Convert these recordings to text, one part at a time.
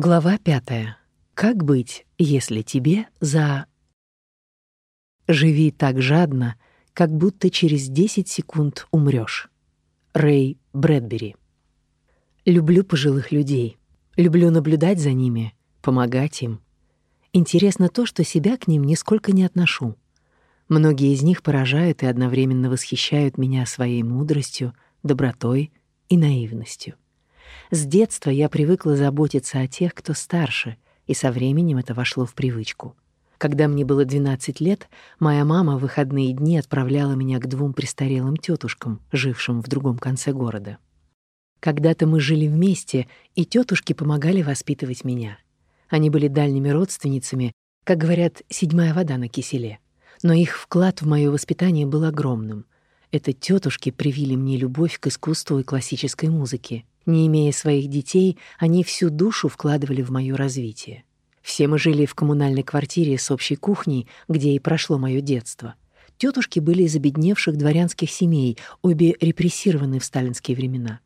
Глава пятая. Как быть, если тебе за... Живи так жадно, как будто через 10 секунд умрёшь. Рэй Брэдбери. Люблю пожилых людей. Люблю наблюдать за ними, помогать им. Интересно то, что себя к ним нисколько не отношу. Многие из них поражают и одновременно восхищают меня своей мудростью, добротой и наивностью. С детства я привыкла заботиться о тех, кто старше, и со временем это вошло в привычку. Когда мне было 12 лет, моя мама в выходные дни отправляла меня к двум престарелым тетушкам, жившим в другом конце города. Когда-то мы жили вместе, и тетушки помогали воспитывать меня. Они были дальними родственницами, как говорят, седьмая вода на киселе. Но их вклад в моё воспитание был огромным. Это тетушки привили мне любовь к искусству и классической музыке. Не имея своих детей, они всю душу вкладывали в моё развитие. Все мы жили в коммунальной квартире с общей кухней, где и прошло моё детство. Тетушки были из обедневших дворянских семей, обе репрессированы в сталинские времена.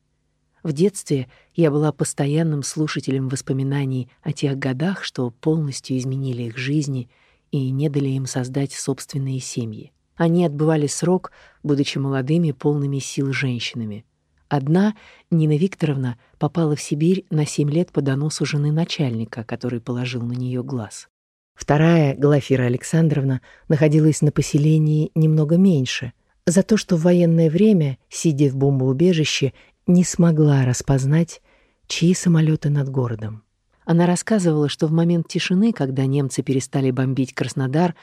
В детстве я была постоянным слушателем воспоминаний о тех годах, что полностью изменили их жизни и не дали им создать собственные семьи. Они отбывали срок, будучи молодыми, полными сил женщинами. Одна, Нина Викторовна, попала в Сибирь на семь лет по доносу жены начальника, который положил на нее глаз. Вторая, Глафира Александровна, находилась на поселении немного меньше, за то, что в военное время, сидя в бомбоубежище, не смогла распознать, чьи самолеты над городом. Она рассказывала, что в момент тишины, когда немцы перестали бомбить Краснодар,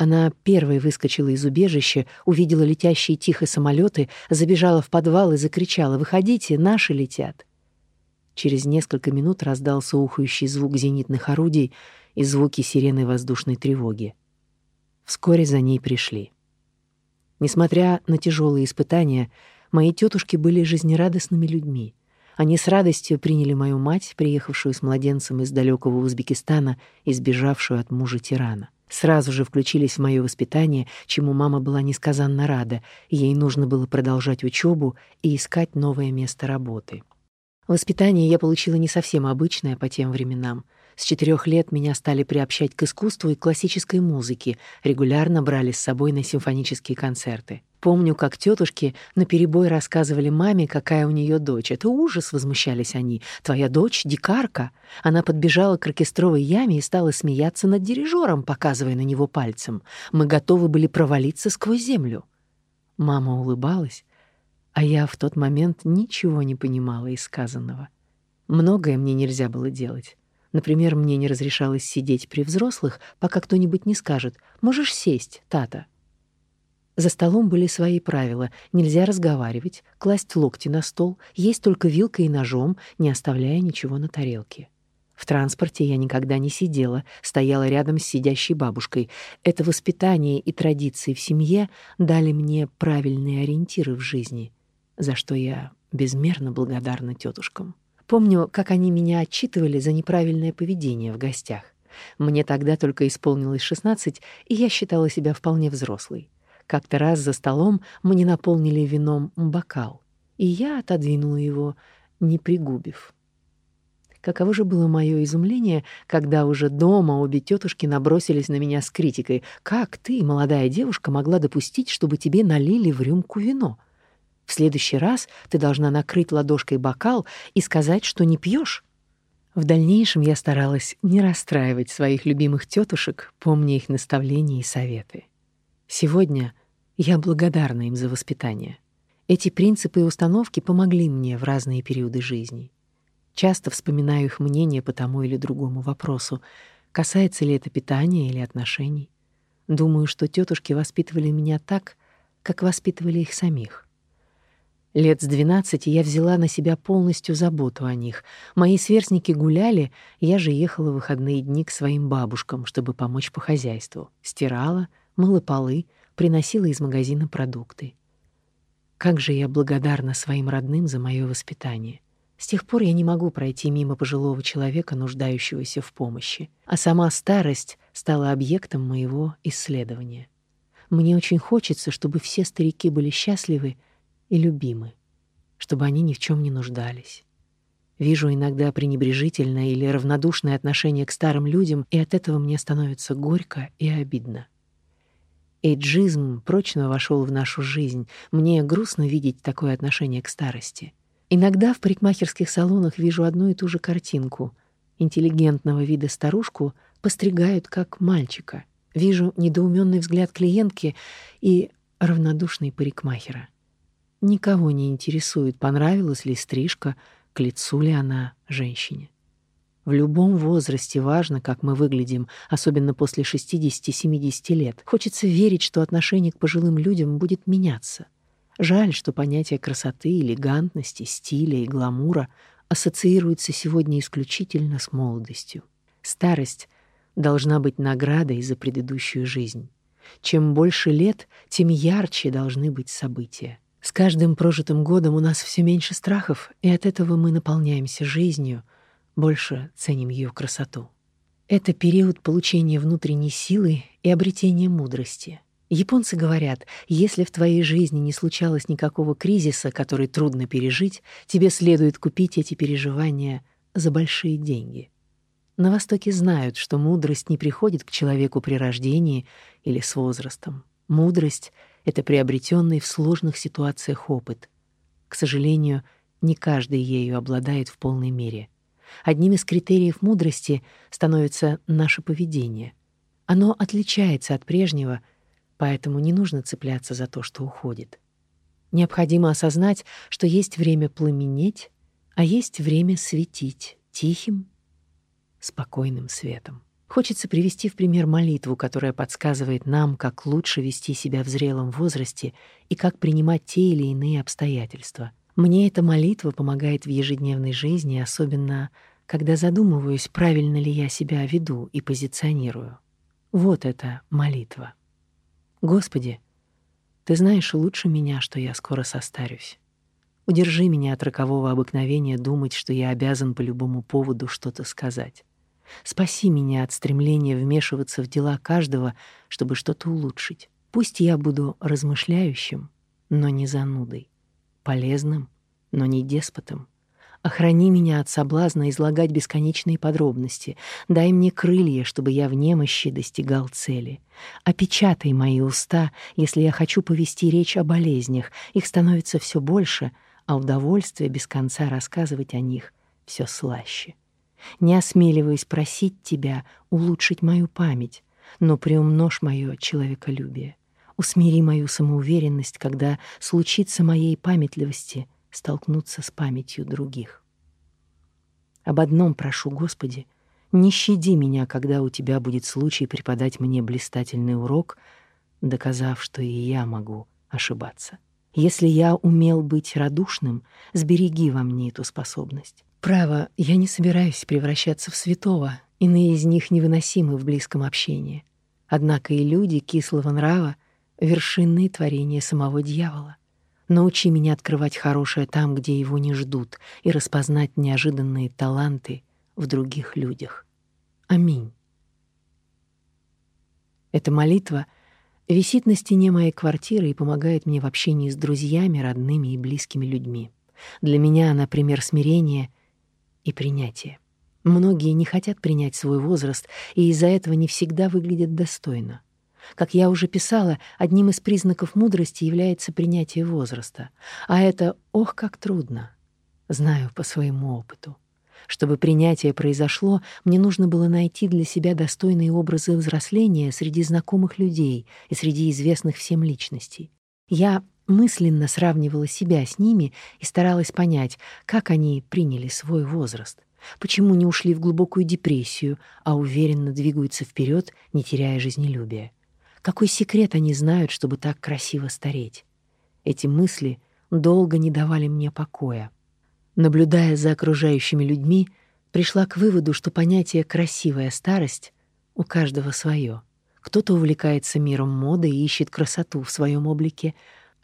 она первой выскочила из убежища, увидела летящие тихо самолеты, забежала в подвал и закричала «Выходите, наши летят!». Через несколько минут раздался ухающий звук зенитных орудий и звуки сирены воздушной тревоги. Вскоре за ней пришли. Несмотря на тяжелые испытания, мои тетушки были жизнерадостными людьми. Они с радостью приняли мою мать, приехавшую с младенцем из далекого Узбекистана и сбежавшую от мужа тирана сразу же включились в моё воспитание, чему мама была несказанно рада. Ей нужно было продолжать учёбу и искать новое место работы. Воспитание я получила не совсем обычное по тем временам. С четырех лет меня стали приобщать к искусству и классической музыке, регулярно брали с собой на симфонические концерты. Помню, как тетушки наперебой рассказывали маме, какая у нее дочь. Это ужас, возмущались они. Твоя дочь — дикарка. Она подбежала к оркестровой яме и стала смеяться над дирижером, показывая на него пальцем. Мы готовы были провалиться сквозь землю. Мама улыбалась, а я в тот момент ничего не понимала из сказанного. Многое мне нельзя было делать. Например, мне не разрешалось сидеть при взрослых, пока кто-нибудь не скажет «Можешь сесть, Тата». За столом были свои правила. Нельзя разговаривать, класть локти на стол, есть только вилкой и ножом, не оставляя ничего на тарелке. В транспорте я никогда не сидела, стояла рядом с сидящей бабушкой. Это воспитание и традиции в семье дали мне правильные ориентиры в жизни, за что я безмерно благодарна тетушкам. Помню, как они меня отчитывали за неправильное поведение в гостях. Мне тогда только исполнилось 16, и я считала себя вполне взрослой. Как-то раз за столом мне наполнили вином бокал, и я отодвинула его, не пригубив. Каково же было мое изумление, когда уже дома обе тетушки набросились на меня с критикой. «Как ты, молодая девушка, могла допустить, чтобы тебе налили в рюмку вино?» В следующий раз ты должна накрыть ладошкой бокал и сказать, что не пьешь. В дальнейшем я старалась не расстраивать своих любимых тетушек, помня их наставления и советы. Сегодня я благодарна им за воспитание. Эти принципы и установки помогли мне в разные периоды жизни. Часто вспоминаю их мнение по тому или другому вопросу, касается ли это питания или отношений. Думаю, что тетушки воспитывали меня так, как воспитывали их самих. Лет с двенадцати я взяла на себя полностью заботу о них. Мои сверстники гуляли, я же ехала в выходные дни к своим бабушкам, чтобы помочь по хозяйству. Стирала, мыла полы, приносила из магазина продукты. Как же я благодарна своим родным за моё воспитание. С тех пор я не могу пройти мимо пожилого человека, нуждающегося в помощи, а сама старость стала объектом моего исследования. Мне очень хочется, чтобы все старики были счастливы и любимы, чтобы они ни в чем не нуждались. Вижу иногда пренебрежительное или равнодушное отношение к старым людям, и от этого мне становится горько и обидно. Эйджизм прочно вошел в нашу жизнь. Мне грустно видеть такое отношение к старости. Иногда в парикмахерских салонах вижу одну и ту же картинку. Интеллигентного вида старушку постригают как мальчика. Вижу недоуменный взгляд клиентки и равнодушный парикмахера. Никого не интересует, понравилась ли стрижка, к лицу ли она женщине. В любом возрасте важно, как мы выглядим, особенно после 60-70 лет. Хочется верить, что отношение к пожилым людям будет меняться. Жаль, что понятие красоты, элегантности, стиля и гламура ассоциируется сегодня исключительно с молодостью. Старость должна быть наградой за предыдущую жизнь. Чем больше лет, тем ярче должны быть события. С каждым прожитым годом у нас все меньше страхов, и от этого мы наполняемся жизнью, больше ценим ее красоту. Это период получения внутренней силы и обретения мудрости. Японцы говорят, если в твоей жизни не случалось никакого кризиса, который трудно пережить, тебе следует купить эти переживания за большие деньги. На Востоке знают, что мудрость не приходит к человеку при рождении или с возрастом. Мудрость — это приобретенный в сложных ситуациях опыт. К сожалению, не каждый ею обладает в полной мере. Одним из критериев мудрости становится наше поведение. Оно отличается от прежнего, поэтому не нужно цепляться за то, что уходит. Необходимо осознать, что есть время пламенеть, а есть время светить тихим, спокойным светом. Хочется привести в пример молитву, которая подсказывает нам, как лучше вести себя в зрелом возрасте и как принимать те или иные обстоятельства. Мне эта молитва помогает в ежедневной жизни, особенно когда задумываюсь, правильно ли я себя веду и позиционирую. Вот эта молитва. Господи, Ты знаешь лучше меня, что я скоро состарюсь. Удержи меня от рокового обыкновения думать, что я обязан по любому поводу что-то сказать. Спаси меня от стремления вмешиваться в дела каждого, чтобы что-то улучшить. Пусть я буду размышляющим, но не занудой, полезным, но не деспотом. Охрани меня от соблазна излагать бесконечные подробности. Дай мне крылья, чтобы я в немощи достигал цели. Опечатай мои уста, если я хочу повести речь о болезнях. Их становится все больше, а удовольствие без конца рассказывать о них все слаще. Не осмеливаясь просить тебя улучшить мою память, но приумножь мое человеколюбие. Усмири мою самоуверенность, когда случится моей памятливости столкнуться с памятью других. Об одном прошу, Господи, не щади меня, когда у Тебя будет случай преподать мне блистательный урок, доказав, что и я могу ошибаться. Если я умел быть радушным, сбереги во мне эту способность. Право, я не собираюсь превращаться в святого, иные из них невыносимы в близком общении. Однако и люди кислого нрава — вершинные творения самого дьявола. Научи меня открывать хорошее там, где его не ждут, и распознать неожиданные таланты в других людях. Аминь. Эта молитва висит на стене моей квартиры и помогает мне в общении с друзьями, родными и близкими людьми. Для меня она пример смирения — и принятие. Многие не хотят принять свой возраст, и из-за этого не всегда выглядят достойно. Как я уже писала, одним из признаков мудрости является принятие возраста. А это, ох, как трудно. Знаю по своему опыту. Чтобы принятие произошло, мне нужно было найти для себя достойные образы взросления среди знакомых людей и среди известных всем личностей. Я мысленно сравнивала себя с ними и старалась понять, как они приняли свой возраст, почему не ушли в глубокую депрессию, а уверенно двигаются вперед, не теряя жизнелюбия. Какой секрет они знают, чтобы так красиво стареть? Эти мысли долго не давали мне покоя. Наблюдая за окружающими людьми, пришла к выводу, что понятие «красивая старость» у каждого свое. Кто-то увлекается миром моды и ищет красоту в своем облике,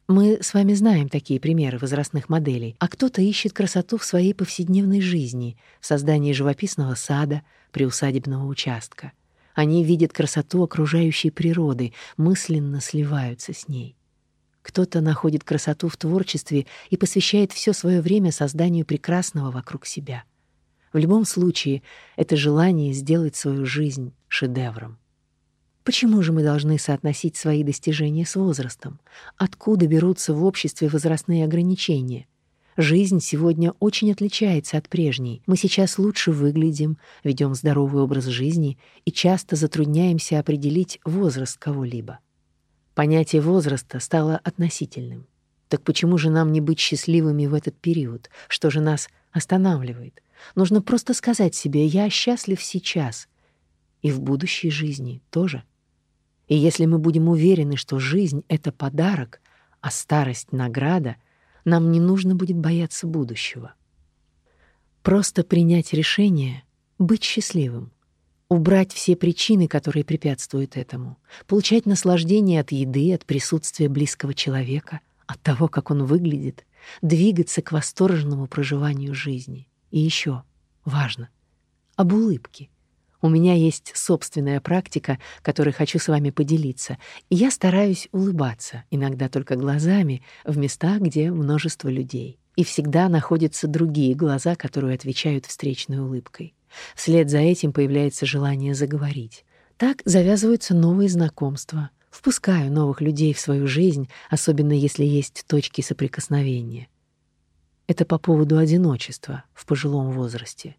мы с вами знаем такие примеры возрастных моделей, а кто-то ищет красоту в своей повседневной жизни, в создании живописного сада, приусадебного участка. Они видят красоту окружающей природы, мысленно сливаются с ней. Кто-то находит красоту в творчестве и посвящает все свое время созданию прекрасного вокруг себя — В любом случае, это желание сделать свою жизнь шедевром. Почему же мы должны соотносить свои достижения с возрастом? Откуда берутся в обществе возрастные ограничения? Жизнь сегодня очень отличается от прежней. Мы сейчас лучше выглядим, ведем здоровый образ жизни и часто затрудняемся определить возраст кого-либо. Понятие возраста стало относительным. Так почему же нам не быть счастливыми в этот период? Что же нас останавливает? Нужно просто сказать себе «я счастлив сейчас» и в будущей жизни тоже. И если мы будем уверены, что жизнь — это подарок, а старость — награда, нам не нужно будет бояться будущего. Просто принять решение — быть счастливым, убрать все причины, которые препятствуют этому, получать наслаждение от еды, от присутствия близкого человека, от того, как он выглядит, двигаться к восторженному проживанию жизни. И еще важно — об улыбке — у меня есть собственная практика, которой хочу с вами поделиться, и я стараюсь улыбаться, иногда только глазами, в местах, где множество людей. И всегда находятся другие глаза, которые отвечают встречной улыбкой. Вслед за этим появляется желание заговорить. Так завязываются новые знакомства. Впускаю новых людей в свою жизнь, особенно если есть точки соприкосновения. Это по поводу одиночества в пожилом возрасте.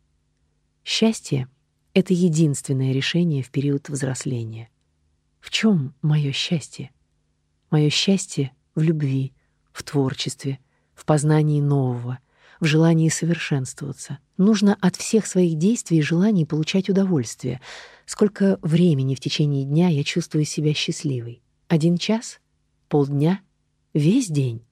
Счастье — это единственное решение в период взросления. В чем мое счастье? Мое счастье в любви, в творчестве, в познании нового, в желании совершенствоваться. Нужно от всех своих действий и желаний получать удовольствие. Сколько времени в течение дня я чувствую себя счастливой? Один час? Полдня? Весь день?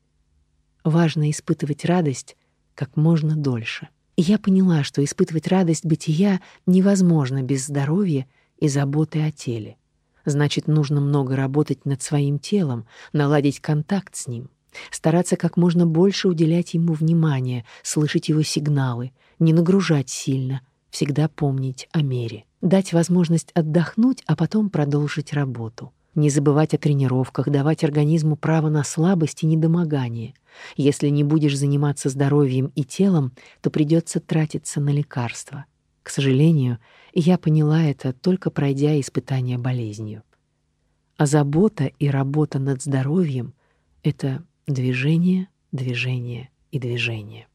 Важно испытывать радость как можно дольше. Я поняла, что испытывать радость бытия невозможно без здоровья и заботы о теле. Значит, нужно много работать над своим телом, наладить контакт с ним, стараться как можно больше уделять ему внимания, слышать его сигналы, не нагружать сильно, всегда помнить о мере, дать возможность отдохнуть, а потом продолжить работу. Не забывать о тренировках, давать организму право на слабость и недомогание. Если не будешь заниматься здоровьем и телом, то придется тратиться на лекарства. К сожалению, я поняла это, только пройдя испытание болезнью. А забота и работа над здоровьем — это движение, движение и движение.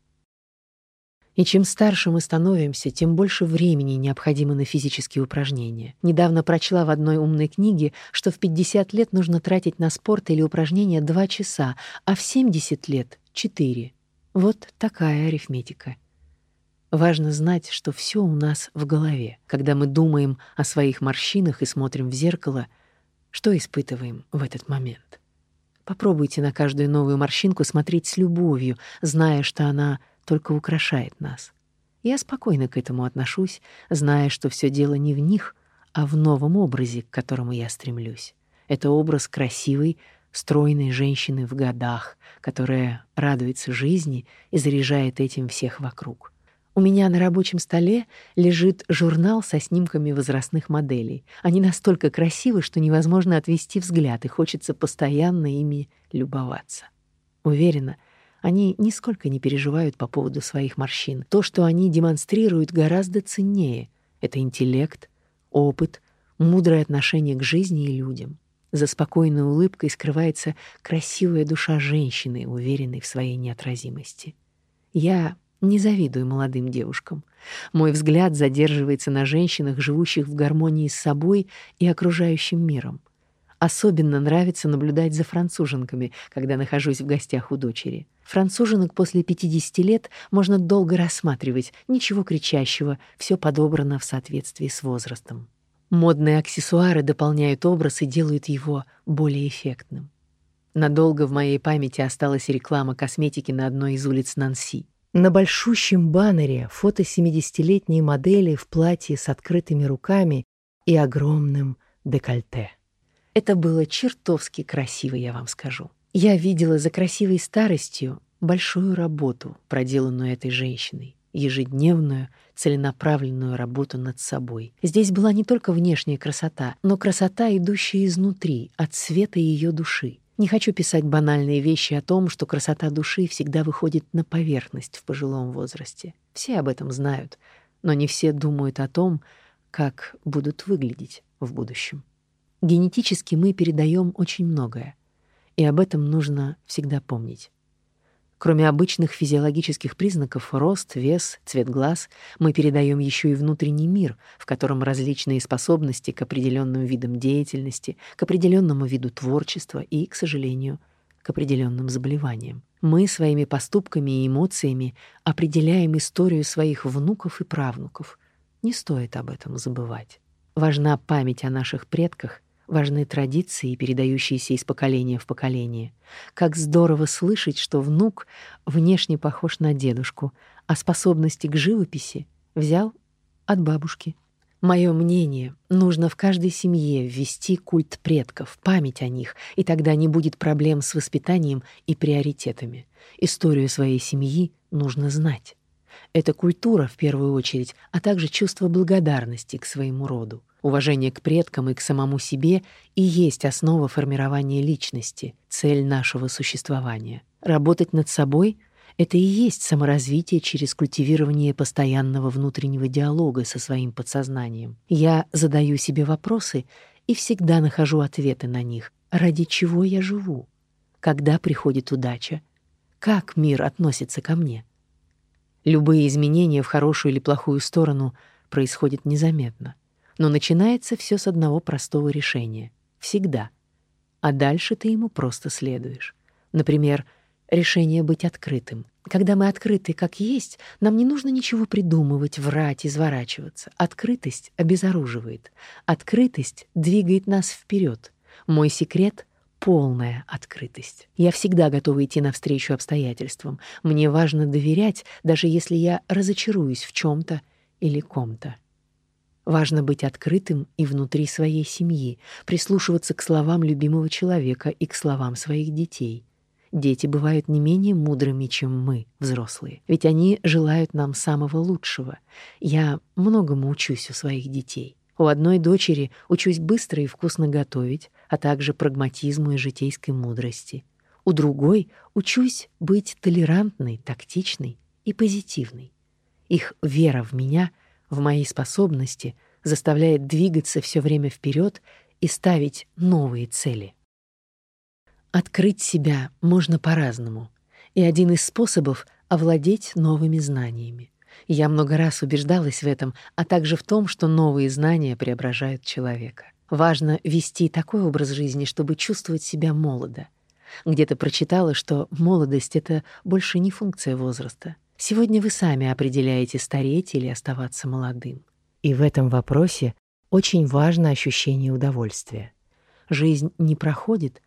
И чем старше мы становимся, тем больше времени необходимо на физические упражнения. Недавно прочла в одной умной книге, что в 50 лет нужно тратить на спорт или упражнения 2 часа, а в 70 лет — 4. Вот такая арифметика. Важно знать, что все у нас в голове. Когда мы думаем о своих морщинах и смотрим в зеркало, что испытываем в этот момент? Попробуйте на каждую новую морщинку смотреть с любовью, зная, что она только украшает нас. Я спокойно к этому отношусь, зная, что все дело не в них, а в новом образе, к которому я стремлюсь. Это образ красивой, стройной женщины в годах, которая радуется жизни и заряжает этим всех вокруг. У меня на рабочем столе лежит журнал со снимками возрастных моделей. Они настолько красивы, что невозможно отвести взгляд, и хочется постоянно ими любоваться. Уверена, они нисколько не переживают по поводу своих морщин. То, что они демонстрируют, гораздо ценнее. Это интеллект, опыт, мудрое отношение к жизни и людям. За спокойной улыбкой скрывается красивая душа женщины, уверенной в своей неотразимости. Я не завидую молодым девушкам. Мой взгляд задерживается на женщинах, живущих в гармонии с собой и окружающим миром. Особенно нравится наблюдать за француженками, когда нахожусь в гостях у дочери. Француженок после 50 лет можно долго рассматривать, ничего кричащего, все подобрано в соответствии с возрастом. Модные аксессуары дополняют образ и делают его более эффектным. Надолго в моей памяти осталась реклама косметики на одной из улиц Нанси. На большущем баннере фото 70-летней модели в платье с открытыми руками и огромным декольте. Это было чертовски красиво, я вам скажу. Я видела за красивой старостью большую работу, проделанную этой женщиной, ежедневную, целенаправленную работу над собой. Здесь была не только внешняя красота, но красота, идущая изнутри, от света ее души. Не хочу писать банальные вещи о том, что красота души всегда выходит на поверхность в пожилом возрасте. Все об этом знают, но не все думают о том, как будут выглядеть в будущем. Генетически мы передаем очень многое, и об этом нужно всегда помнить. Кроме обычных физиологических признаков — рост, вес, цвет глаз — мы передаем еще и внутренний мир, в котором различные способности к определенным видам деятельности, к определенному виду творчества и, к сожалению, к определенным заболеваниям. Мы своими поступками и эмоциями определяем историю своих внуков и правнуков. Не стоит об этом забывать. Важна память о наших предках — важны традиции, передающиеся из поколения в поколение. Как здорово слышать, что внук внешне похож на дедушку, а способности к живописи взял от бабушки. Мое мнение, нужно в каждой семье ввести культ предков, память о них, и тогда не будет проблем с воспитанием и приоритетами. Историю своей семьи нужно знать. Это культура в первую очередь, а также чувство благодарности к своему роду. Уважение к предкам и к самому себе и есть основа формирования личности, цель нашего существования. Работать над собой — это и есть саморазвитие через культивирование постоянного внутреннего диалога со своим подсознанием. Я задаю себе вопросы и всегда нахожу ответы на них. Ради чего я живу? Когда приходит удача? Как мир относится ко мне? Любые изменения в хорошую или плохую сторону происходят незаметно. Но начинается все с одного простого решения. Всегда. А дальше ты ему просто следуешь. Например, решение быть открытым. Когда мы открыты как есть, нам не нужно ничего придумывать, врать, изворачиваться. Открытость обезоруживает. Открытость двигает нас вперед. Мой секрет — полная открытость. Я всегда готова идти навстречу обстоятельствам. Мне важно доверять, даже если я разочаруюсь в чем то или ком-то. Важно быть открытым и внутри своей семьи, прислушиваться к словам любимого человека и к словам своих детей. Дети бывают не менее мудрыми, чем мы, взрослые, ведь они желают нам самого лучшего. Я многому учусь у своих детей. У одной дочери учусь быстро и вкусно готовить, а также прагматизму и житейской мудрости. У другой учусь быть толерантной, тактичной и позитивной. Их вера в меня — в моей способности заставляет двигаться все время вперед и ставить новые цели. Открыть себя можно по-разному, и один из способов — овладеть новыми знаниями. Я много раз убеждалась в этом, а также в том, что новые знания преображают человека. Важно вести такой образ жизни, чтобы чувствовать себя молодо. Где-то прочитала, что молодость — это больше не функция возраста — Сегодня вы сами определяете, стареть или оставаться молодым. И в этом вопросе очень важно ощущение удовольствия. Жизнь не проходит,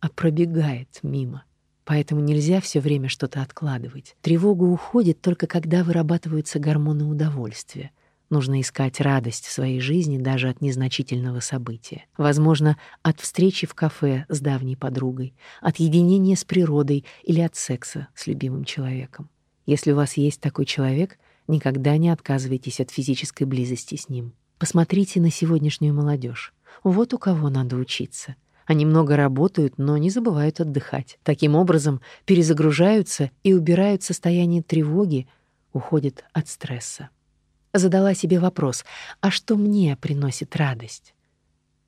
а пробегает мимо. Поэтому нельзя все время что-то откладывать. Тревога уходит только когда вырабатываются гормоны удовольствия. Нужно искать радость в своей жизни даже от незначительного события. Возможно, от встречи в кафе с давней подругой, от единения с природой или от секса с любимым человеком. Если у вас есть такой человек, никогда не отказывайтесь от физической близости с ним. Посмотрите на сегодняшнюю молодежь. Вот у кого надо учиться. Они много работают, но не забывают отдыхать. Таким образом, перезагружаются и убирают состояние тревоги, уходят от стресса. Задала себе вопрос, а что мне приносит радость?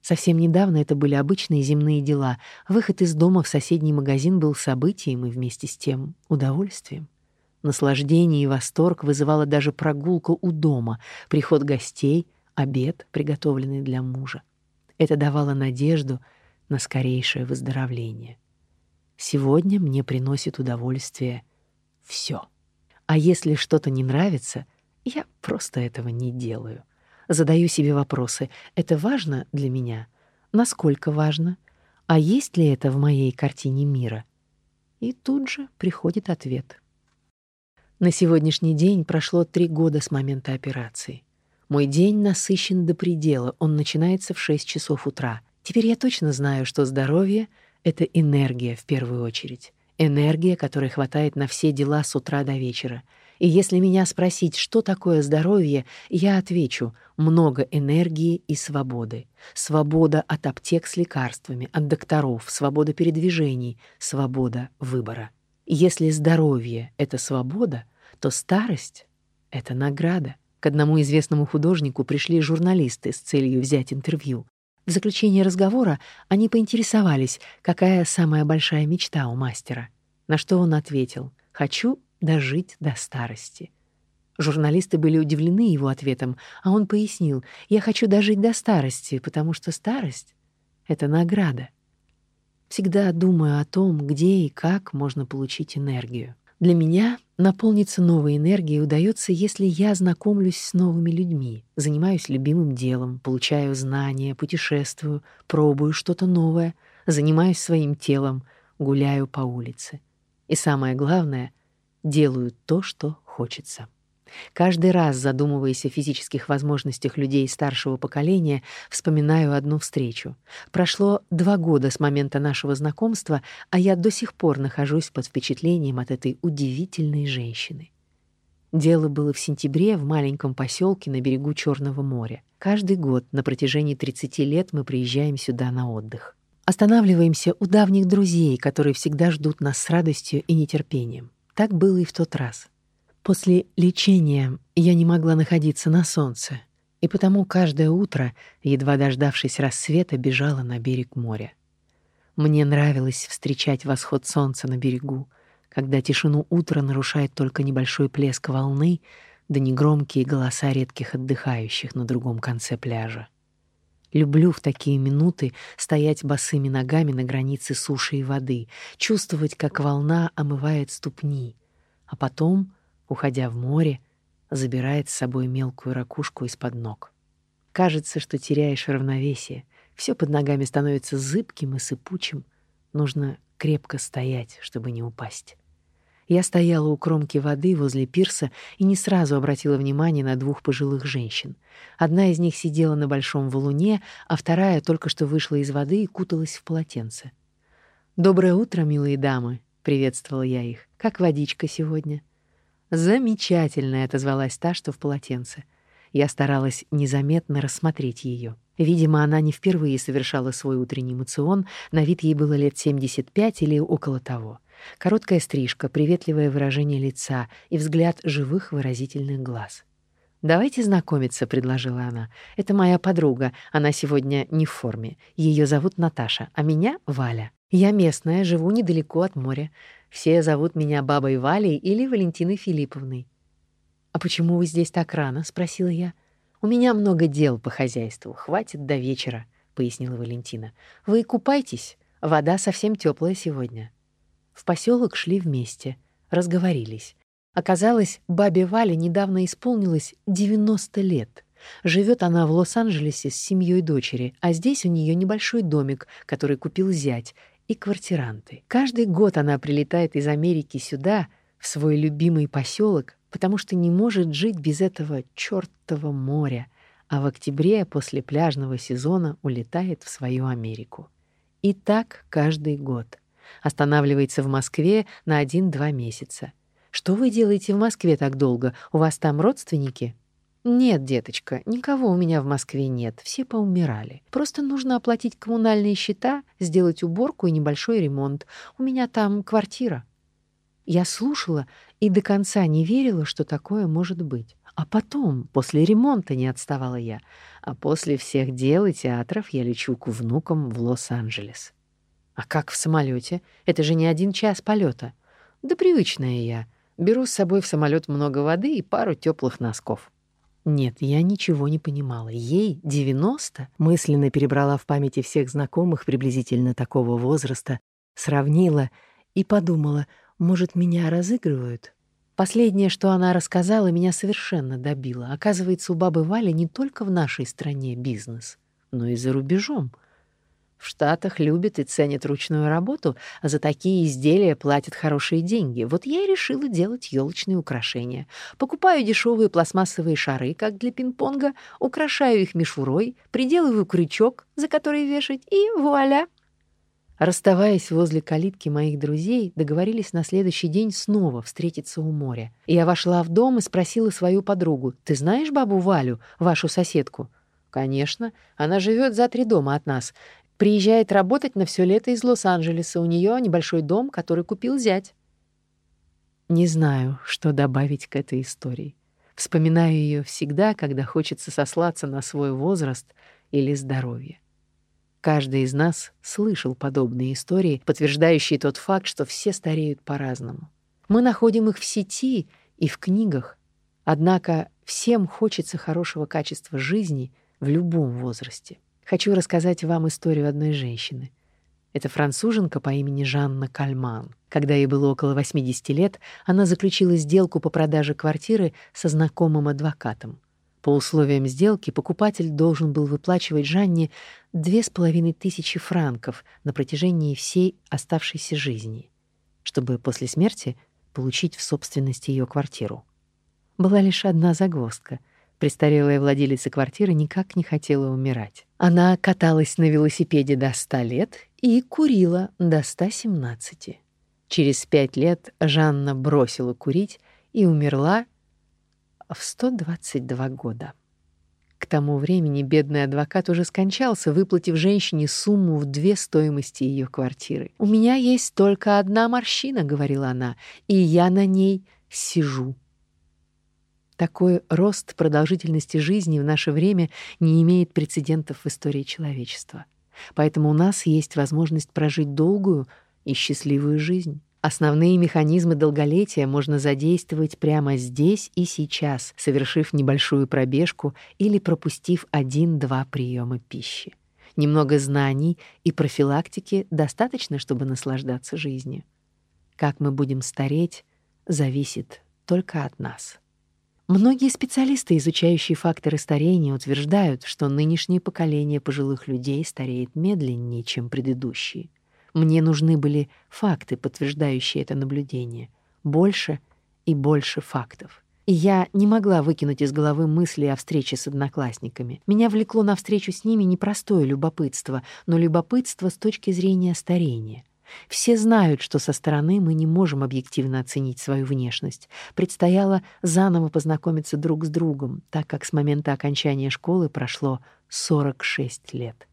Совсем недавно это были обычные земные дела. Выход из дома в соседний магазин был событием и вместе с тем удовольствием. Наслаждение и восторг вызывала даже прогулка у дома, приход гостей, обед, приготовленный для мужа. Это давало надежду на скорейшее выздоровление. Сегодня мне приносит удовольствие все. А если что-то не нравится, я просто этого не делаю. Задаю себе вопросы: это важно для меня? Насколько важно? А есть ли это в моей картине мира? И тут же приходит ответ. На сегодняшний день прошло три года с момента операции. Мой день насыщен до предела, он начинается в 6 часов утра. Теперь я точно знаю, что здоровье — это энергия в первую очередь. Энергия, которой хватает на все дела с утра до вечера. И если меня спросить, что такое здоровье, я отвечу — много энергии и свободы. Свобода от аптек с лекарствами, от докторов, свобода передвижений, свобода выбора. Если здоровье — это свобода, то старость — это награда. К одному известному художнику пришли журналисты с целью взять интервью. В заключение разговора они поинтересовались, какая самая большая мечта у мастера. На что он ответил «Хочу дожить до старости». Журналисты были удивлены его ответом, а он пояснил «Я хочу дожить до старости, потому что старость — это награда». Всегда думаю о том, где и как можно получить энергию. Для меня наполниться новой энергией удается, если я знакомлюсь с новыми людьми, занимаюсь любимым делом, получаю знания, путешествую, пробую что-то новое, занимаюсь своим телом, гуляю по улице. И самое главное — делаю то, что хочется. Каждый раз, задумываясь о физических возможностях людей старшего поколения, вспоминаю одну встречу. Прошло два года с момента нашего знакомства, а я до сих пор нахожусь под впечатлением от этой удивительной женщины. Дело было в сентябре в маленьком поселке на берегу Черного моря. Каждый год на протяжении 30 лет мы приезжаем сюда на отдых. Останавливаемся у давних друзей, которые всегда ждут нас с радостью и нетерпением. Так было и в тот раз. После лечения я не могла находиться на солнце, и потому каждое утро, едва дождавшись рассвета, бежала на берег моря. Мне нравилось встречать восход солнца на берегу, когда тишину утра нарушает только небольшой плеск волны да негромкие голоса редких отдыхающих на другом конце пляжа. Люблю в такие минуты стоять босыми ногами на границе суши и воды, чувствовать, как волна омывает ступни, а потом — уходя в море, забирает с собой мелкую ракушку из-под ног. Кажется, что теряешь равновесие, все под ногами становится зыбким и сыпучим, нужно крепко стоять, чтобы не упасть. Я стояла у кромки воды возле пирса и не сразу обратила внимание на двух пожилых женщин. Одна из них сидела на большом валуне, а вторая только что вышла из воды и куталась в полотенце. «Доброе утро, милые дамы!» — приветствовала я их. «Как водичка сегодня?» «Замечательная», — отозвалась та, что в полотенце. Я старалась незаметно рассмотреть ее. Видимо, она не впервые совершала свой утренний мацион, на вид ей было лет 75 или около того. Короткая стрижка, приветливое выражение лица и взгляд живых выразительных глаз. «Давайте знакомиться», — предложила она. «Это моя подруга, она сегодня не в форме. Ее зовут Наташа, а меня — Валя. Я местная, живу недалеко от моря. Все зовут меня бабой Валей или Валентиной Филипповной. «А почему вы здесь так рано?» — спросила я. «У меня много дел по хозяйству, хватит до вечера», — пояснила Валентина. «Вы купайтесь, вода совсем теплая сегодня». В поселок шли вместе, разговорились. Оказалось, бабе Вале недавно исполнилось 90 лет. Живет она в Лос-Анджелесе с семьей дочери, а здесь у нее небольшой домик, который купил зять, и квартиранты. Каждый год она прилетает из Америки сюда, в свой любимый поселок, потому что не может жить без этого чёртова моря, а в октябре после пляжного сезона улетает в свою Америку. И так каждый год. Останавливается в Москве на один-два месяца. Что вы делаете в Москве так долго? У вас там родственники? «Нет, деточка, никого у меня в Москве нет, все поумирали. Просто нужно оплатить коммунальные счета, сделать уборку и небольшой ремонт. У меня там квартира». Я слушала и до конца не верила, что такое может быть. А потом, после ремонта, не отставала я, а после всех дел и театров я лечу к внукам в Лос-Анджелес. А как в самолете? Это же не один час полета. Да привычная я. Беру с собой в самолет много воды и пару теплых носков. Нет, я ничего не понимала. Ей 90? Мысленно перебрала в памяти всех знакомых приблизительно такого возраста, сравнила и подумала, может, меня разыгрывают? Последнее, что она рассказала, меня совершенно добило. Оказывается, у бабы Вали не только в нашей стране бизнес, но и за рубежом — в Штатах любят и ценят ручную работу, а за такие изделия платят хорошие деньги. Вот я и решила делать елочные украшения. Покупаю дешевые пластмассовые шары, как для пинг-понга, украшаю их мишурой, приделываю крючок, за который вешать, и вуаля! Расставаясь возле калитки моих друзей, договорились на следующий день снова встретиться у моря. Я вошла в дом и спросила свою подругу, «Ты знаешь бабу Валю, вашу соседку?» «Конечно. Она живет за три дома от нас. Приезжает работать на все лето из Лос-Анджелеса. У нее небольшой дом, который купил зять. Не знаю, что добавить к этой истории. Вспоминаю ее всегда, когда хочется сослаться на свой возраст или здоровье. Каждый из нас слышал подобные истории, подтверждающие тот факт, что все стареют по-разному. Мы находим их в сети и в книгах, однако всем хочется хорошего качества жизни в любом возрасте. Хочу рассказать вам историю одной женщины. Это француженка по имени Жанна Кальман. Когда ей было около 80 лет, она заключила сделку по продаже квартиры со знакомым адвокатом. По условиям сделки покупатель должен был выплачивать Жанне две с половиной тысячи франков на протяжении всей оставшейся жизни, чтобы после смерти получить в собственность ее квартиру. Была лишь одна загвоздка. Престарелая владелица квартиры никак не хотела умирать. Она каталась на велосипеде до 100 лет и курила до 117. Через пять лет Жанна бросила курить и умерла в 122 года. К тому времени бедный адвокат уже скончался, выплатив женщине сумму в две стоимости ее квартиры. «У меня есть только одна морщина», — говорила она, — «и я на ней сижу». Такой рост продолжительности жизни в наше время не имеет прецедентов в истории человечества. Поэтому у нас есть возможность прожить долгую и счастливую жизнь. Основные механизмы долголетия можно задействовать прямо здесь и сейчас, совершив небольшую пробежку или пропустив один-два приема пищи. Немного знаний и профилактики достаточно, чтобы наслаждаться жизнью. Как мы будем стареть, зависит только от нас. Многие специалисты, изучающие факторы старения, утверждают, что нынешнее поколение пожилых людей стареет медленнее, чем предыдущие. Мне нужны были факты, подтверждающие это наблюдение. Больше и больше фактов. И я не могла выкинуть из головы мысли о встрече с одноклассниками. Меня влекло на встречу с ними не простое любопытство, но любопытство с точки зрения старения. Все знают, что со стороны мы не можем объективно оценить свою внешность. Предстояло заново познакомиться друг с другом, так как с момента окончания школы прошло 46 лет.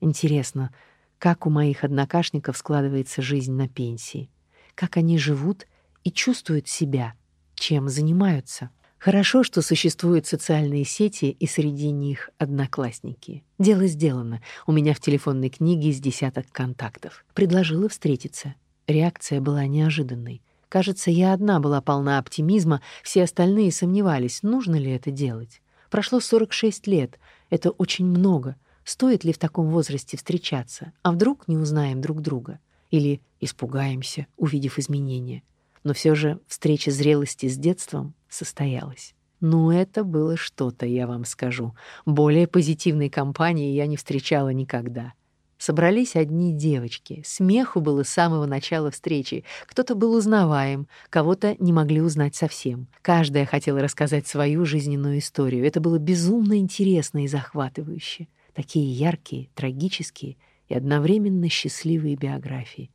Интересно, как у моих однокашников складывается жизнь на пенсии, как они живут и чувствуют себя, чем занимаются. Хорошо, что существуют социальные сети, и среди них одноклассники. Дело сделано. У меня в телефонной книге из десяток контактов. Предложила встретиться. Реакция была неожиданной. Кажется, я одна была полна оптимизма, все остальные сомневались, нужно ли это делать. Прошло 46 лет. Это очень много. Стоит ли в таком возрасте встречаться? А вдруг не узнаем друг друга? Или испугаемся, увидев изменения? Но все же встреча зрелости с детством состоялась. Ну, это было что-то, я вам скажу. Более позитивной компании я не встречала никогда. Собрались одни девочки. Смеху было с самого начала встречи. Кто-то был узнаваем, кого-то не могли узнать совсем. Каждая хотела рассказать свою жизненную историю. Это было безумно интересно и захватывающе такие яркие, трагические и одновременно счастливые биографии.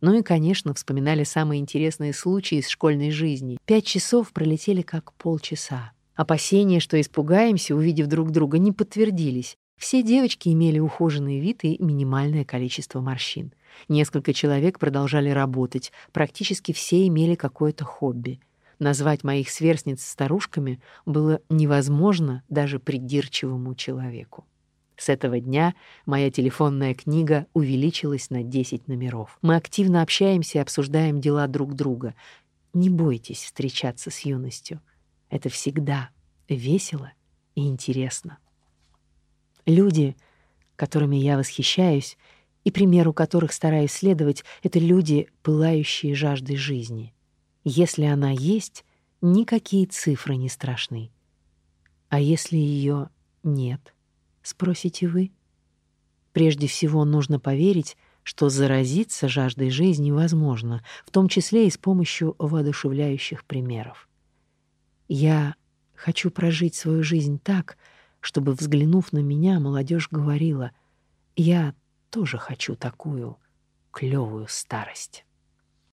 Ну и, конечно, вспоминали самые интересные случаи из школьной жизни. Пять часов пролетели как полчаса. Опасения, что испугаемся, увидев друг друга, не подтвердились. Все девочки имели ухоженный вид и минимальное количество морщин. Несколько человек продолжали работать, практически все имели какое-то хобби. Назвать моих сверстниц старушками было невозможно даже придирчивому человеку. С этого дня моя телефонная книга увеличилась на 10 номеров. Мы активно общаемся и обсуждаем дела друг друга. Не бойтесь встречаться с юностью. Это всегда весело и интересно. Люди, которыми я восхищаюсь и примеру которых стараюсь следовать, это люди, пылающие жаждой жизни. Если она есть, никакие цифры не страшны. А если ее нет — спросите вы? Прежде всего нужно поверить, что заразиться жаждой жизни возможно, в том числе и с помощью воодушевляющих примеров. Я хочу прожить свою жизнь так, чтобы, взглянув на меня, молодежь говорила, «Я тоже хочу такую клёвую старость».